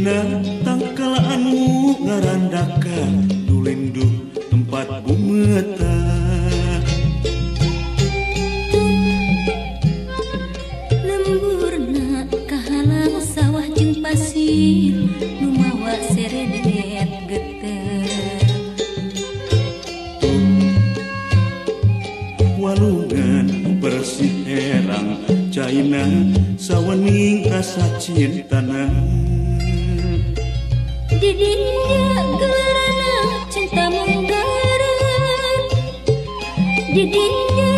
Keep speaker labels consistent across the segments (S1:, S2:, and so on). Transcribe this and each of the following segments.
S1: Dina tangkalaanmu ngarandakan Nulindung tempat bumeta
S2: Lemburna kahalang sawah jeng pasir Lumawa seredet geter
S1: Walungan bersih herang China sawening asa cintana
S2: di didinya gerana cintamu di
S1: didinya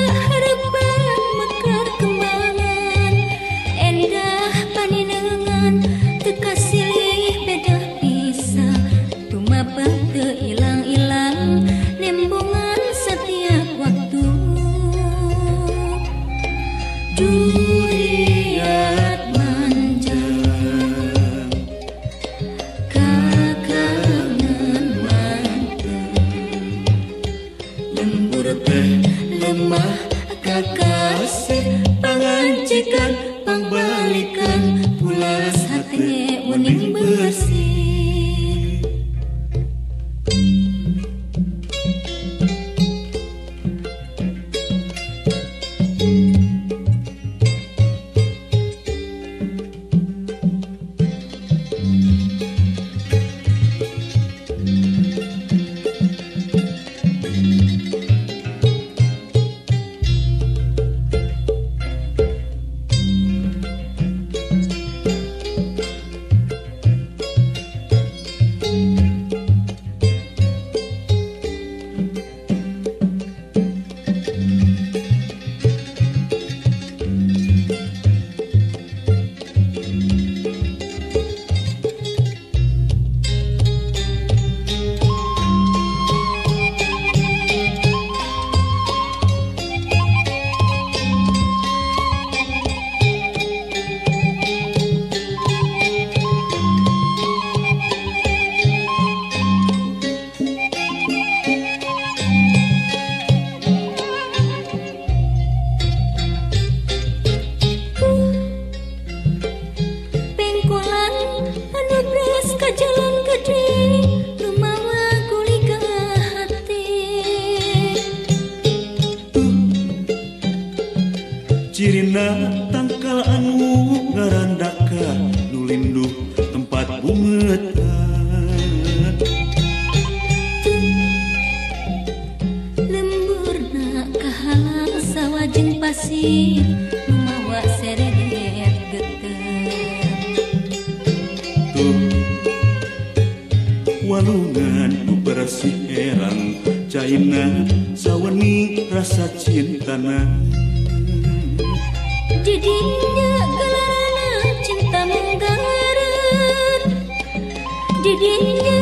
S1: walungan bersih erang China sawani rasa cintana.
S2: Jadinya gelarana cinta
S3: menggarut
S1: jadinya